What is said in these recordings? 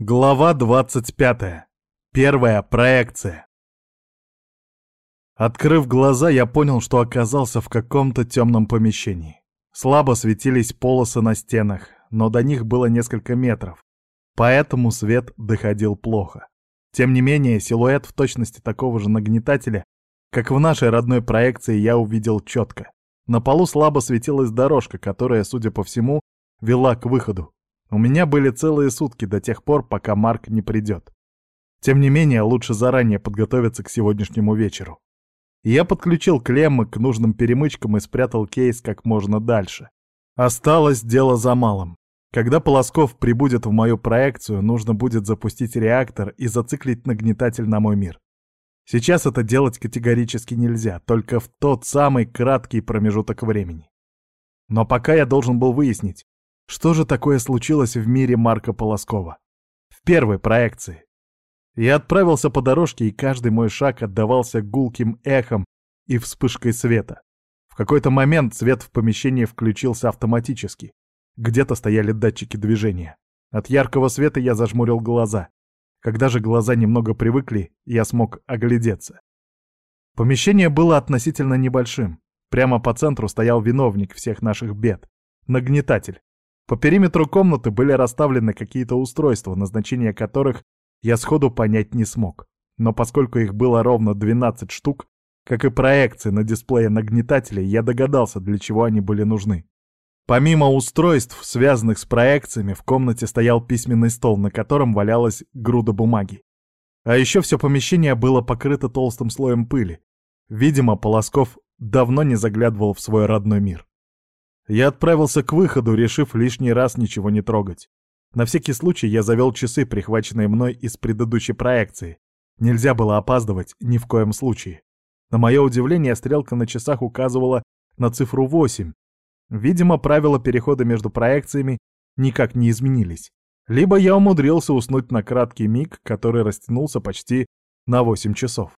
Глава 25. Первая проекция. Открыв глаза, я понял, что оказался в каком-то темном помещении. Слабо светились полосы на стенах, но до них было несколько метров, поэтому свет доходил плохо. Тем не менее, силуэт в точности такого же нагнетателя, как в нашей родной проекции, я увидел четко. На полу слабо светилась дорожка, которая, судя по всему, вела к выходу. У меня были целые сутки до тех пор, пока Марк не придет. Тем не менее, лучше заранее подготовиться к сегодняшнему вечеру. Я подключил клеммы к нужным перемычкам и спрятал кейс как можно дальше. Осталось дело за малым. Когда Полосков прибудет в мою проекцию, нужно будет запустить реактор и зациклить нагнетатель на мой мир. Сейчас это делать категорически нельзя, только в тот самый краткий промежуток времени. Но пока я должен был выяснить, что же такое случилось в мире Марка Полоскова? В первой проекции. Я отправился по дорожке, и каждый мой шаг отдавался гулким эхом и вспышкой света. В какой-то момент свет в помещении включился автоматически. Где-то стояли датчики движения. От яркого света я зажмурил глаза. Когда же глаза немного привыкли, я смог оглядеться. Помещение было относительно небольшим. Прямо по центру стоял виновник всех наших бед — нагнетатель. По периметру комнаты были расставлены какие-то устройства, назначение которых я сходу понять не смог. Но поскольку их было ровно 12 штук, как и проекции на дисплее нагнетателей, я догадался, для чего они были нужны. Помимо устройств, связанных с проекциями, в комнате стоял письменный стол, на котором валялась груда бумаги. А еще все помещение было покрыто толстым слоем пыли. Видимо, Полосков давно не заглядывал в свой родной мир. Я отправился к выходу, решив лишний раз ничего не трогать. На всякий случай я завел часы, прихваченные мной из предыдущей проекции. Нельзя было опаздывать ни в коем случае. На мое удивление, стрелка на часах указывала на цифру 8. Видимо, правила перехода между проекциями никак не изменились. Либо я умудрился уснуть на краткий миг, который растянулся почти на 8 часов.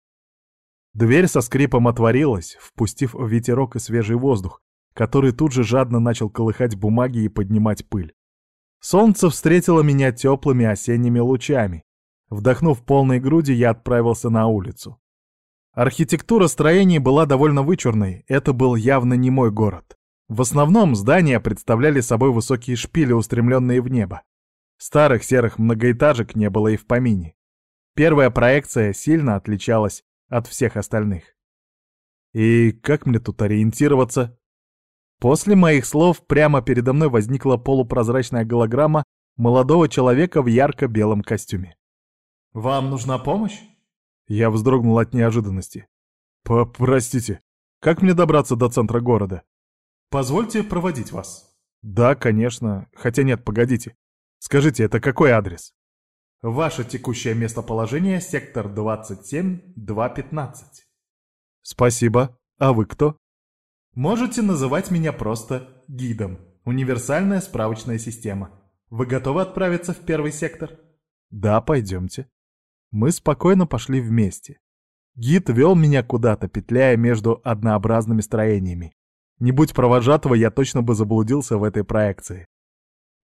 Дверь со скрипом отворилась, впустив ветерок и свежий воздух, который тут же жадно начал колыхать бумаги и поднимать пыль. Солнце встретило меня теплыми осенними лучами. Вдохнув полной груди, я отправился на улицу. Архитектура строений была довольно вычурной, это был явно не мой город. В основном здания представляли собой высокие шпили, устремленные в небо. Старых серых многоэтажек не было и в помине. Первая проекция сильно отличалась от всех остальных. И как мне тут ориентироваться? После моих слов прямо передо мной возникла полупрозрачная голограмма молодого человека в ярко-белом костюме. «Вам нужна помощь?» Я вздрогнул от неожиданности. «Простите, как мне добраться до центра города?» «Позвольте проводить вас». «Да, конечно. Хотя нет, погодите. Скажите, это какой адрес?» «Ваше текущее местоположение — сектор 27-215». «Спасибо. А вы кто?» Можете называть меня просто гидом. Универсальная справочная система. Вы готовы отправиться в первый сектор? Да, пойдемте. Мы спокойно пошли вместе. Гид вел меня куда-то, петляя между однообразными строениями. Не будь провожатого, я точно бы заблудился в этой проекции.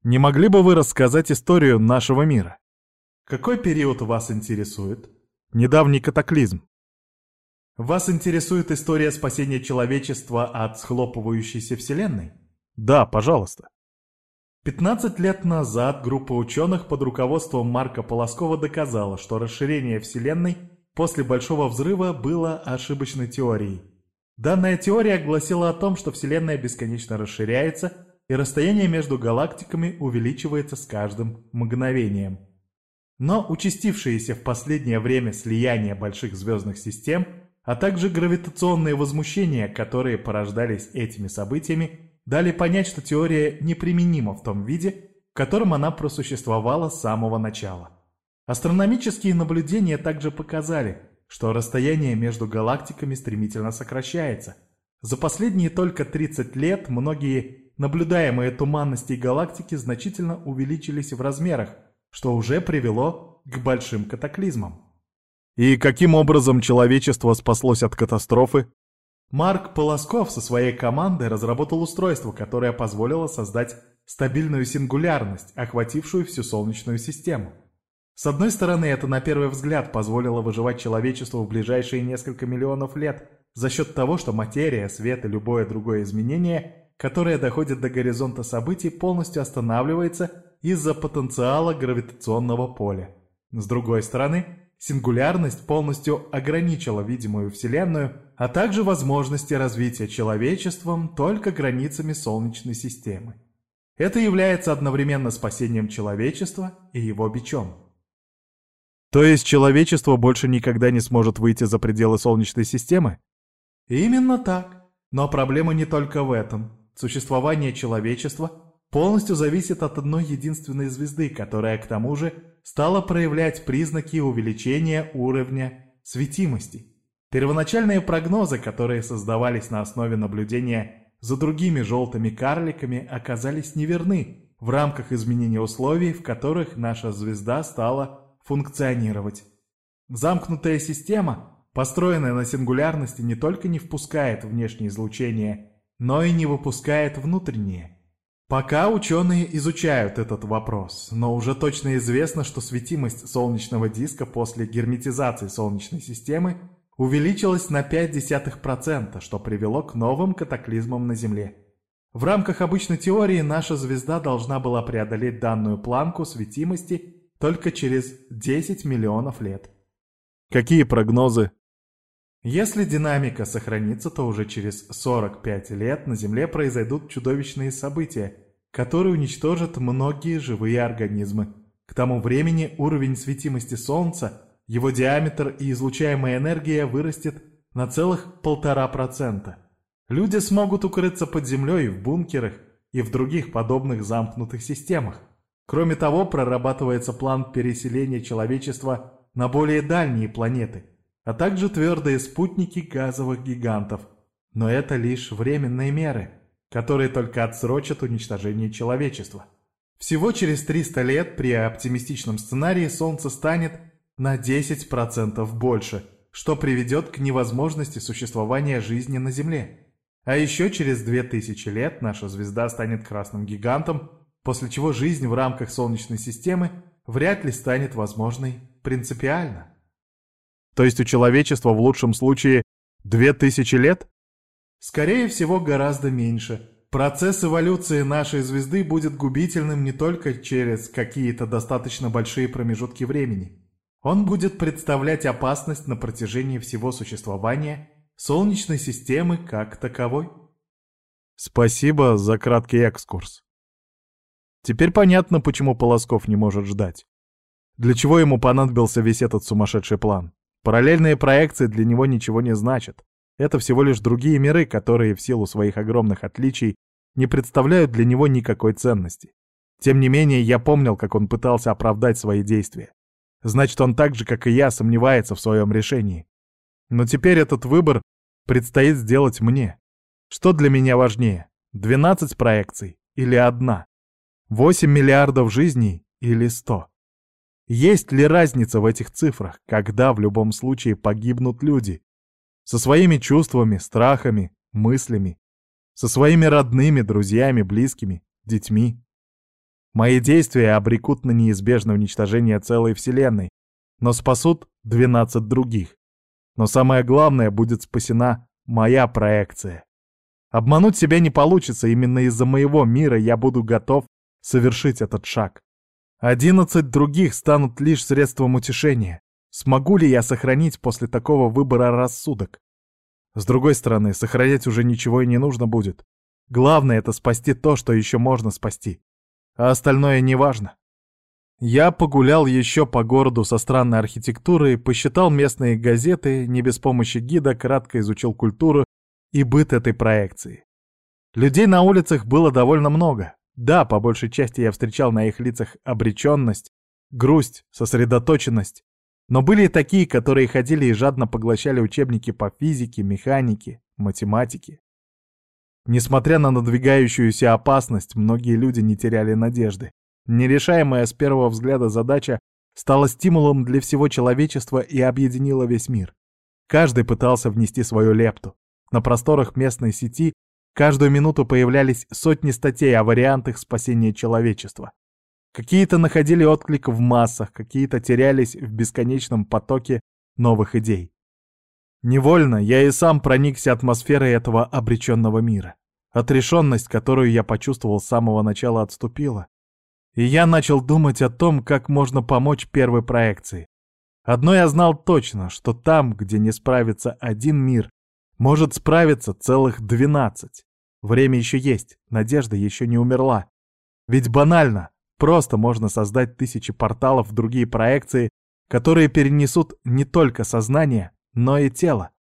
Не могли бы вы рассказать историю нашего мира? Какой период вас интересует? Недавний катаклизм. Вас интересует история спасения человечества от схлопывающейся Вселенной? Да, пожалуйста. 15 лет назад группа ученых под руководством Марка Полоскова доказала, что расширение Вселенной после Большого Взрыва было ошибочной теорией. Данная теория гласила о том, что Вселенная бесконечно расширяется, и расстояние между галактиками увеличивается с каждым мгновением. Но участившееся в последнее время слияние больших звездных систем – а также гравитационные возмущения, которые порождались этими событиями, дали понять, что теория неприменима в том виде, в котором она просуществовала с самого начала. Астрономические наблюдения также показали, что расстояние между галактиками стремительно сокращается. За последние только 30 лет многие наблюдаемые туманности галактики значительно увеличились в размерах, что уже привело к большим катаклизмам. И каким образом человечество спаслось от катастрофы? Марк Полосков со своей командой разработал устройство, которое позволило создать стабильную сингулярность, охватившую всю Солнечную систему. С одной стороны, это на первый взгляд позволило выживать человечеству в ближайшие несколько миллионов лет за счет того, что материя, свет и любое другое изменение, которое доходит до горизонта событий, полностью останавливается из-за потенциала гравитационного поля. С другой стороны, сингулярность полностью ограничила видимую Вселенную, а также возможности развития человечеством только границами Солнечной системы. Это является одновременно спасением человечества и его бичом. То есть человечество больше никогда не сможет выйти за пределы Солнечной системы? Именно так. Но проблема не только в этом. Существование человечества полностью зависит от одной единственной звезды, которая к тому же стала проявлять признаки увеличения уровня светимости. Первоначальные прогнозы, которые создавались на основе наблюдения за другими желтыми карликами, оказались неверны в рамках изменения условий, в которых наша звезда стала функционировать. Замкнутая система, построенная на сингулярности, не только не впускает внешнее излучение, но и не выпускает внутреннее – Пока ученые изучают этот вопрос, но уже точно известно, что светимость солнечного диска после герметизации Солнечной системы увеличилась на 0,5%, что привело к новым катаклизмам на Земле. В рамках обычной теории наша звезда должна была преодолеть данную планку светимости только через 10 миллионов лет. Какие прогнозы? Если динамика сохранится, то уже через 45 лет на Земле произойдут чудовищные события, которые уничтожат многие живые организмы. К тому времени уровень светимости Солнца, его диаметр и излучаемая энергия вырастет на целых полтора процента. Люди смогут укрыться под землей в бункерах и в других подобных замкнутых системах. Кроме того, прорабатывается план переселения человечества на более дальние планеты – а также твердые спутники газовых гигантов. Но это лишь временные меры, которые только отсрочат уничтожение человечества. Всего через 300 лет при оптимистичном сценарии Солнце станет на 10% больше, что приведет к невозможности существования жизни на Земле. А еще через 2000 лет наша звезда станет красным гигантом, после чего жизнь в рамках Солнечной системы вряд ли станет возможной принципиально. То есть у человечества в лучшем случае две тысячи лет? Скорее всего, гораздо меньше. Процесс эволюции нашей звезды будет губительным не только через какие-то достаточно большие промежутки времени. Он будет представлять опасность на протяжении всего существования Солнечной системы как таковой. Спасибо за краткий экскурс. Теперь понятно, почему Полосков не может ждать. Для чего ему понадобился весь этот сумасшедший план. Параллельные проекции для него ничего не значат. Это всего лишь другие миры, которые в силу своих огромных отличий не представляют для него никакой ценности. Тем не менее, я помнил, как он пытался оправдать свои действия. Значит, он так же, как и я, сомневается в своем решении. Но теперь этот выбор предстоит сделать мне. Что для меня важнее? 12 проекций или одна? 8 миллиардов жизней или 100? Есть ли разница в этих цифрах, когда в любом случае погибнут люди? Со своими чувствами, страхами, мыслями, со своими родными, друзьями, близкими, детьми. Мои действия обрекут на неизбежное уничтожение целой Вселенной, но спасут 12 других. Но самое главное, будет спасена моя проекция. Обмануть себя не получится, именно из-за моего мира я буду готов совершить этот шаг. Одиннадцать других станут лишь средством утешения. Смогу ли я сохранить после такого выбора рассудок? С другой стороны, сохранять уже ничего и не нужно будет. Главное — это спасти то, что еще можно спасти. А остальное не важно. Я погулял еще по городу со странной архитектурой, посчитал местные газеты, не без помощи гида кратко изучил культуру и быт этой проекции. Людей на улицах было довольно много. Да, по большей части я встречал на их лицах обреченность, грусть, сосредоточенность. Но были и такие, которые ходили и жадно поглощали учебники по физике, механике, математике. Несмотря на надвигающуюся опасность, многие люди не теряли надежды. Нерешаемая с первого взгляда задача стала стимулом для всего человечества и объединила весь мир. Каждый пытался внести свою лепту. На просторах местной сети Каждую минуту появлялись сотни статей о вариантах спасения человечества. Какие-то находили отклик в массах, какие-то терялись в бесконечном потоке новых идей. Невольно я и сам проникся атмосферой этого обреченного мира. Отрешенность, которую я почувствовал с самого начала, отступила. И я начал думать о том, как можно помочь первой проекции. Одно я знал точно, что там, где не справится один мир, может справиться целых двенадцать. Время еще есть, надежда еще не умерла. Ведь банально, просто можно создать тысячи порталов в другие проекции, которые перенесут не только сознание, но и тело.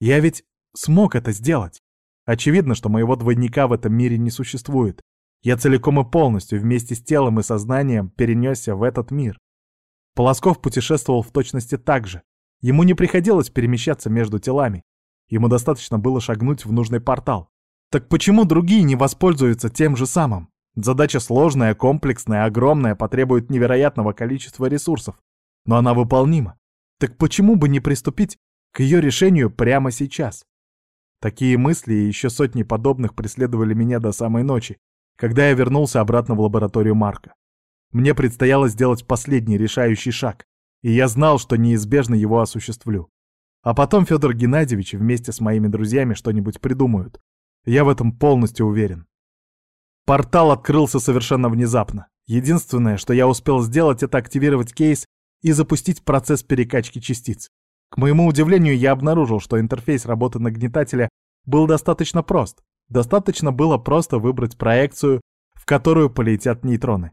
Я ведь смог это сделать. Очевидно, что моего двойника в этом мире не существует. Я целиком и полностью вместе с телом и сознанием перенесся в этот мир. Полосков путешествовал в точности так же. Ему не приходилось перемещаться между телами. Ему достаточно было шагнуть в нужный портал. Так почему другие не воспользуются тем же самым? Задача сложная, комплексная, огромная, потребует невероятного количества ресурсов. Но она выполнима. Так почему бы не приступить к ее решению прямо сейчас? Такие мысли и еще сотни подобных преследовали меня до самой ночи, когда я вернулся обратно в лабораторию Марка. Мне предстояло сделать последний решающий шаг, и я знал, что неизбежно его осуществлю. А потом Федор Геннадьевич вместе с моими друзьями что-нибудь придумают, я в этом полностью уверен. Портал открылся совершенно внезапно. Единственное, что я успел сделать, это активировать кейс и запустить процесс перекачки частиц. К моему удивлению, я обнаружил, что интерфейс работы нагнетателя был достаточно прост. Достаточно было просто выбрать проекцию, в которую полетят нейтроны.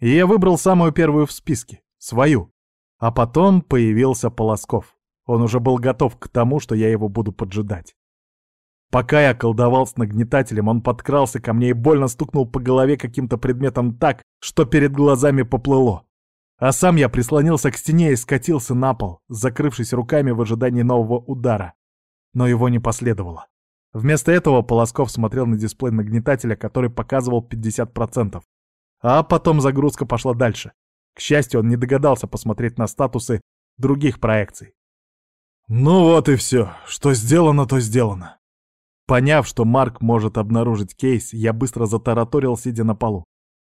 И я выбрал самую первую в списке, свою. А потом появился Полосков. Он уже был готов к тому, что я его буду поджидать. Пока я колдовал с нагнетателем, он подкрался ко мне и больно стукнул по голове каким-то предметом так, что перед глазами поплыло. А сам я прислонился к стене и скатился на пол, закрывшись руками в ожидании нового удара. Но его не последовало. Вместо этого Полосков смотрел на дисплей нагнетателя, который показывал 50%. А потом загрузка пошла дальше. К счастью, он не догадался посмотреть на статусы других проекций. «Ну вот и все. Что сделано, то сделано. Поняв, что Марк может обнаружить кейс, я быстро затараторил, сидя на полу.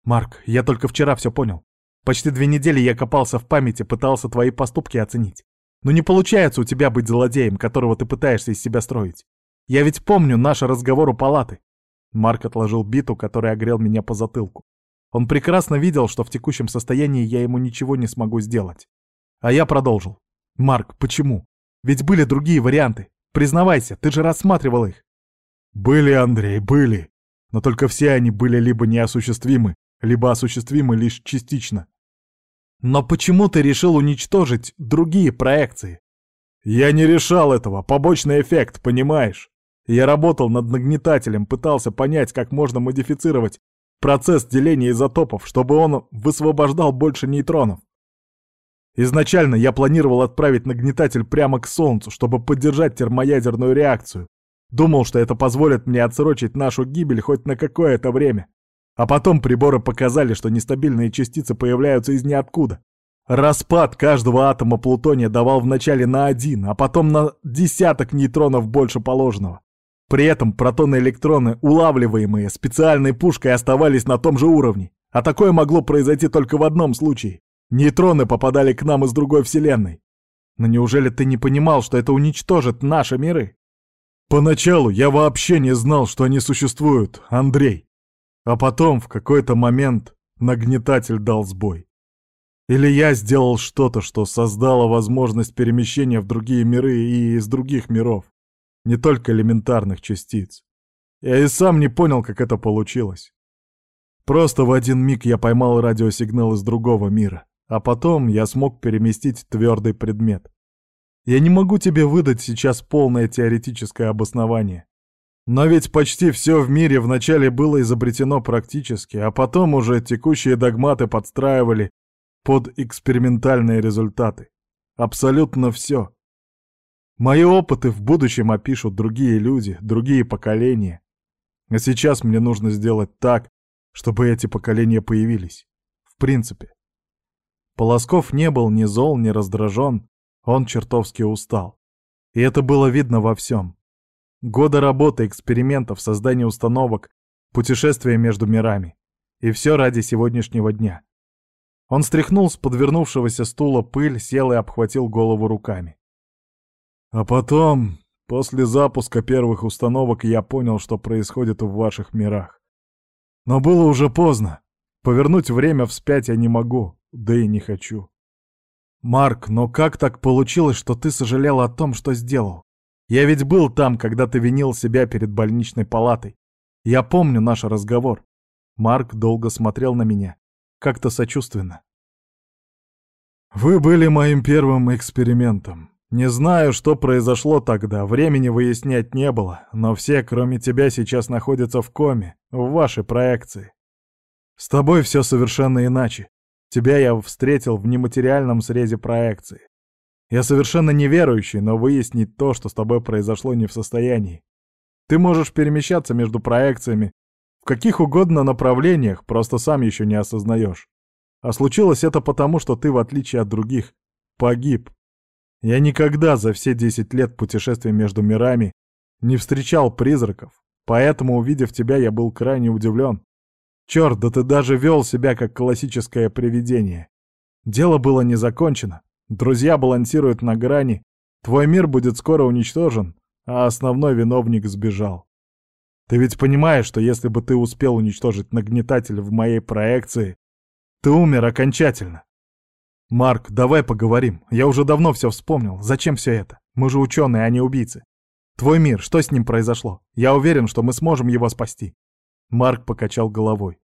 «Марк, я только вчера все понял. Почти две недели я копался в памяти, пытался твои поступки оценить. Но не получается у тебя быть злодеем, которого ты пытаешься из себя строить. Я ведь помню наш разговор у палаты». Марк отложил биту, которая огрел меня по затылку. Он прекрасно видел, что в текущем состоянии я ему ничего не смогу сделать. А я продолжил. «Марк, почему? Ведь были другие варианты. Признавайся, ты же рассматривал их. Были, Андрей, были. Но только все они были либо неосуществимы, либо осуществимы лишь частично. Но почему ты решил уничтожить другие проекции? Я не решал этого, побочный эффект, понимаешь? Я работал над нагнетателем, пытался понять, как можно модифицировать процесс деления изотопов, чтобы он высвобождал больше нейтронов. Изначально я планировал отправить нагнетатель прямо к Солнцу, чтобы поддержать термоядерную реакцию, Думал, что это позволит мне отсрочить нашу гибель хоть на какое-то время. А потом приборы показали, что нестабильные частицы появляются из ниоткуда. Распад каждого атома плутония давал вначале на один, а потом на десяток нейтронов больше положенного. При этом протоны-электроны, улавливаемые специальной пушкой, оставались на том же уровне. А такое могло произойти только в одном случае. Нейтроны попадали к нам из другой вселенной. Но неужели ты не понимал, что это уничтожит наши миры? Поначалу я вообще не знал, что они существуют, Андрей. А потом, в какой-то момент, нагнетатель дал сбой. Или я сделал что-то, что создало возможность перемещения в другие миры и из других миров, не только элементарных частиц. Я и сам не понял, как это получилось. Просто в один миг я поймал радиосигнал из другого мира, а потом я смог переместить твердый предмет. Я не могу тебе выдать сейчас полное теоретическое обоснование. Но ведь почти все в мире вначале было изобретено практически, а потом уже текущие догматы подстраивали под экспериментальные результаты. Абсолютно все. Мои опыты в будущем опишут другие люди, другие поколения. А сейчас мне нужно сделать так, чтобы эти поколения появились. В принципе. Полосков не был ни зол, ни раздражен, он чертовски устал. И это было видно во всем. Годы работы, экспериментов, создания установок, путешествия между мирами. И все ради сегодняшнего дня. Он стряхнул с подвернувшегося стула пыль, сел и обхватил голову руками. А потом, после запуска первых установок, я понял, что происходит в ваших мирах. Но было уже поздно. Повернуть время вспять я не могу, да и не хочу. Марк, но как так получилось, что ты сожалел о том, что сделал? Я ведь был там, когда ты винил себя перед больничной палатой. Я помню наш разговор. Марк долго смотрел на меня, как-то сочувственно. Вы были моим первым экспериментом. Не знаю, что произошло тогда, времени выяснять не было, но все, кроме тебя, сейчас находятся в коме, в вашей проекции. С тобой все совершенно иначе. Тебя я встретил в нематериальном срезе проекции. Я совершенно неверующий, но выяснить то, что с тобой произошло, не в состоянии. Ты можешь перемещаться между проекциями в каких угодно направлениях, просто сам еще не осознаешь. А случилось это потому, что ты, в отличие от других, погиб. Я никогда за все 10 лет путешествия между мирами не встречал призраков, поэтому, увидев тебя, я был крайне удивлен. Черт, да ты даже вел себя как классическое привидение. Дело было не закончено. Друзья балансируют на грани. Твой мир будет скоро уничтожен, а основной виновник сбежал. Ты ведь понимаешь, что если бы ты успел уничтожить нагнетатель в моей проекции, ты умер окончательно. Марк, давай поговорим. Я уже давно все вспомнил. Зачем все это? Мы же ученые, а не убийцы. Твой мир, что с ним произошло? Я уверен, что мы сможем его спасти. Марк покачал головой.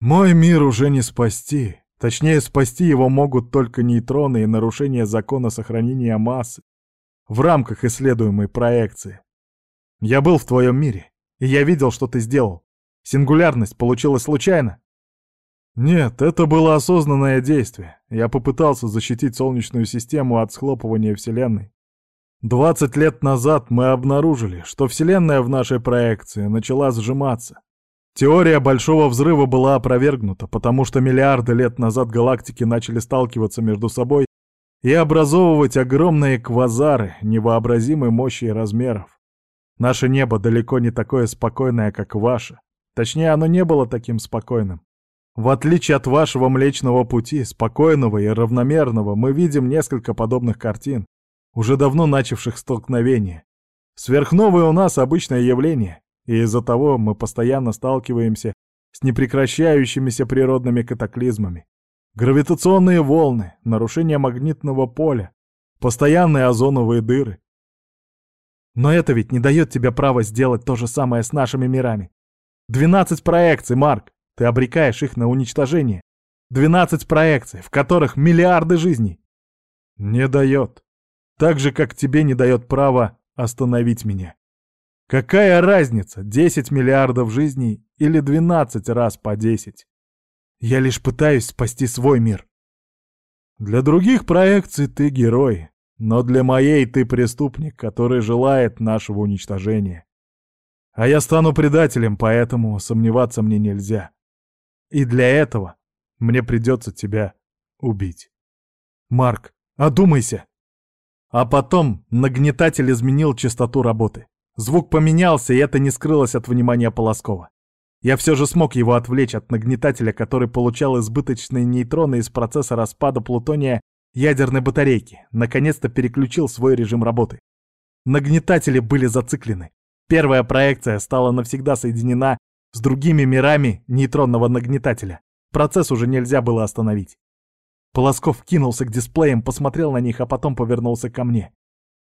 «Мой мир уже не спасти. Точнее, спасти его могут только нейтроны и нарушение закона сохранения массы в рамках исследуемой проекции. Я был в твоем мире, и я видел, что ты сделал. Сингулярность получилась случайно?» «Нет, это было осознанное действие. Я попытался защитить Солнечную систему от схлопывания Вселенной. Двадцать лет назад мы обнаружили, что Вселенная в нашей проекции начала сжиматься. Теория Большого Взрыва была опровергнута, потому что миллиарды лет назад галактики начали сталкиваться между собой и образовывать огромные квазары невообразимой мощи и размеров. Наше небо далеко не такое спокойное, как ваше. Точнее, оно не было таким спокойным. В отличие от вашего Млечного Пути, спокойного и равномерного, мы видим несколько подобных картин, уже давно начавших столкновение. Сверхновые у нас обычное явление, и из-за того мы постоянно сталкиваемся с непрекращающимися природными катаклизмами. Гравитационные волны, нарушение магнитного поля, постоянные озоновые дыры. Но это ведь не дает тебе права сделать то же самое с нашими мирами. 12 проекций, Марк, ты обрекаешь их на уничтожение. 12 проекций, в которых миллиарды жизней. Не дает. Так же, как тебе не дает права остановить меня. Какая разница, 10 миллиардов жизней или 12 раз по 10? Я лишь пытаюсь спасти свой мир. Для других проекций ты герой, но для моей ты преступник, который желает нашего уничтожения. А я стану предателем, поэтому сомневаться мне нельзя. И для этого мне придется тебя убить. Марк, одумайся! А потом нагнетатель изменил частоту работы. Звук поменялся, и это не скрылось от внимания Полоскова. Я все же смог его отвлечь от нагнетателя, который получал избыточные нейтроны из процесса распада плутония ядерной батарейки, наконец-то переключил свой режим работы. Нагнетатели были зациклены. Первая проекция стала навсегда соединена с другими мирами нейтронного нагнетателя. Процесс уже нельзя было остановить. Полосков кинулся к дисплеям, посмотрел на них, а потом повернулся ко мне.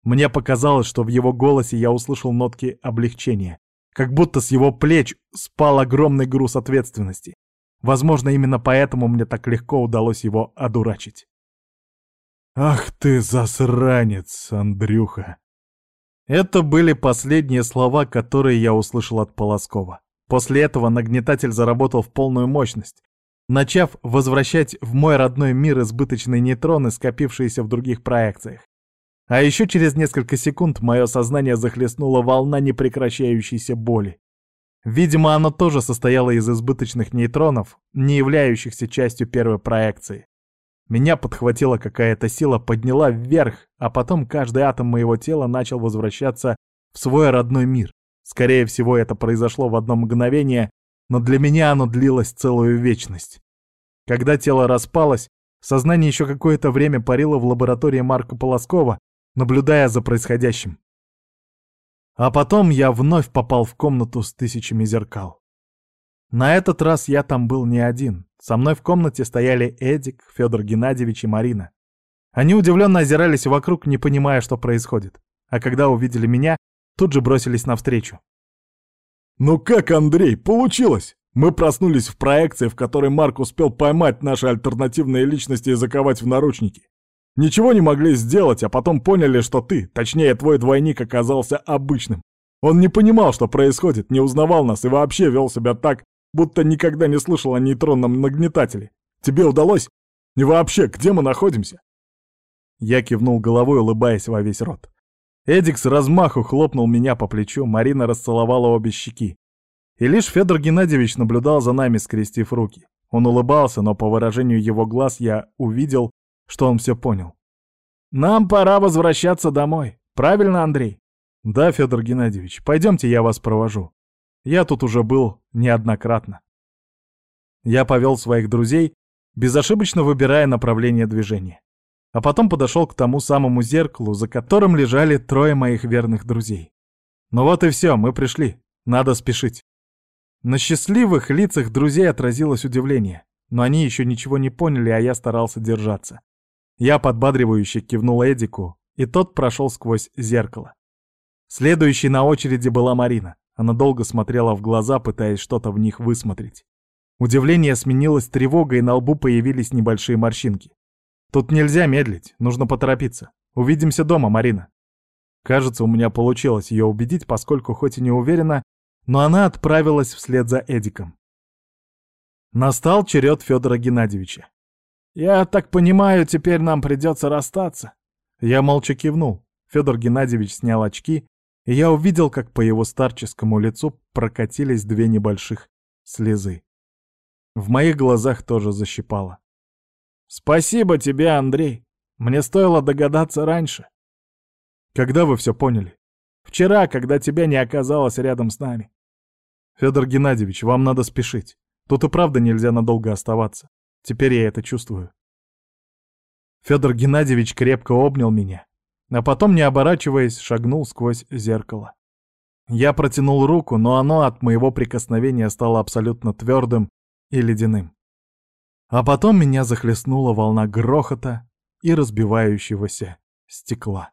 Мне показалось, что в его голосе я услышал нотки облегчения. Как будто с его плеч спал огромный груз ответственности. Возможно, именно поэтому мне так легко удалось его одурачить. «Ах ты засранец, Андрюха!» Это были последние слова, которые я услышал от Полоскова. После этого нагнетатель заработал в полную мощность, начав возвращать в мой родной мир избыточные нейтроны, скопившиеся в других проекциях. А еще через несколько секунд мое сознание захлестнула волна непрекращающейся боли. Видимо, оно тоже состояло из избыточных нейтронов, не являющихся частью первой проекции. Меня подхватила какая-то сила, подняла вверх, а потом каждый атом моего тела начал возвращаться в свой родной мир. Скорее всего, это произошло в одно мгновение, но для меня оно длилось целую вечность. Когда тело распалось, сознание еще какое-то время парило в лаборатории Марка Полоскова, наблюдая за происходящим. А потом я вновь попал в комнату с тысячами зеркал. На этот раз я там был не один. Со мной в комнате стояли Эдик, Федор Геннадьевич и Марина. Они удивленно озирались вокруг, не понимая, что происходит. А когда увидели меня, тут же бросились навстречу. «Ну как, Андрей, получилось? Мы проснулись в проекции, в которой Марк успел поймать наши альтернативные личности и заковать в наручники. Ничего не могли сделать, а потом поняли, что ты, точнее твой двойник, оказался обычным. Он не понимал, что происходит, не узнавал нас и вообще вел себя так, будто никогда не слышал о нейтронном нагнетателе. Тебе удалось? И вообще, где мы находимся?» Я кивнул головой, улыбаясь во весь рот. Эдик с размаху хлопнул меня по плечу, Марина расцеловала обе щеки. И лишь Федор Геннадьевич наблюдал за нами, скрестив руки. Он улыбался, но по выражению его глаз я увидел, что он все понял. «Нам пора возвращаться домой. Правильно, Андрей?» «Да, Федор Геннадьевич, пойдемте, я вас провожу. Я тут уже был неоднократно». Я повел своих друзей, безошибочно выбирая направление движения. А потом подошел к тому самому зеркалу, за которым лежали трое моих верных друзей. Ну вот и все, мы пришли. Надо спешить. На счастливых лицах друзей отразилось удивление, но они еще ничего не поняли, а я старался держаться. Я подбадривающе кивнул Эдику, и тот прошел сквозь зеркало. Следующей на очереди была Марина. Она долго смотрела в глаза, пытаясь что-то в них высмотреть. Удивление сменилось тревогой, и на лбу появились небольшие морщинки. Тут нельзя медлить, нужно поторопиться. Увидимся дома, Марина. Кажется, у меня получилось ее убедить, поскольку хоть и не уверена, но она отправилась вслед за Эдиком. Настал черед Федора Геннадьевича. «Я так понимаю, теперь нам придется расстаться». Я молча кивнул. Федор Геннадьевич снял очки, и я увидел, как по его старческому лицу прокатились две небольших слезы. В моих глазах тоже защипало. «Спасибо тебе, Андрей. Мне стоило догадаться раньше». «Когда вы все поняли?» «Вчера, когда тебя не оказалось рядом с нами». «Федор Геннадьевич, вам надо спешить. Тут и правда нельзя надолго оставаться. Теперь я это чувствую. Федор Геннадьевич крепко обнял меня, а потом, не оборачиваясь, шагнул сквозь зеркало. Я протянул руку, но оно от моего прикосновения стало абсолютно твердым и ледяным. А потом меня захлестнула волна грохота и разбивающегося стекла.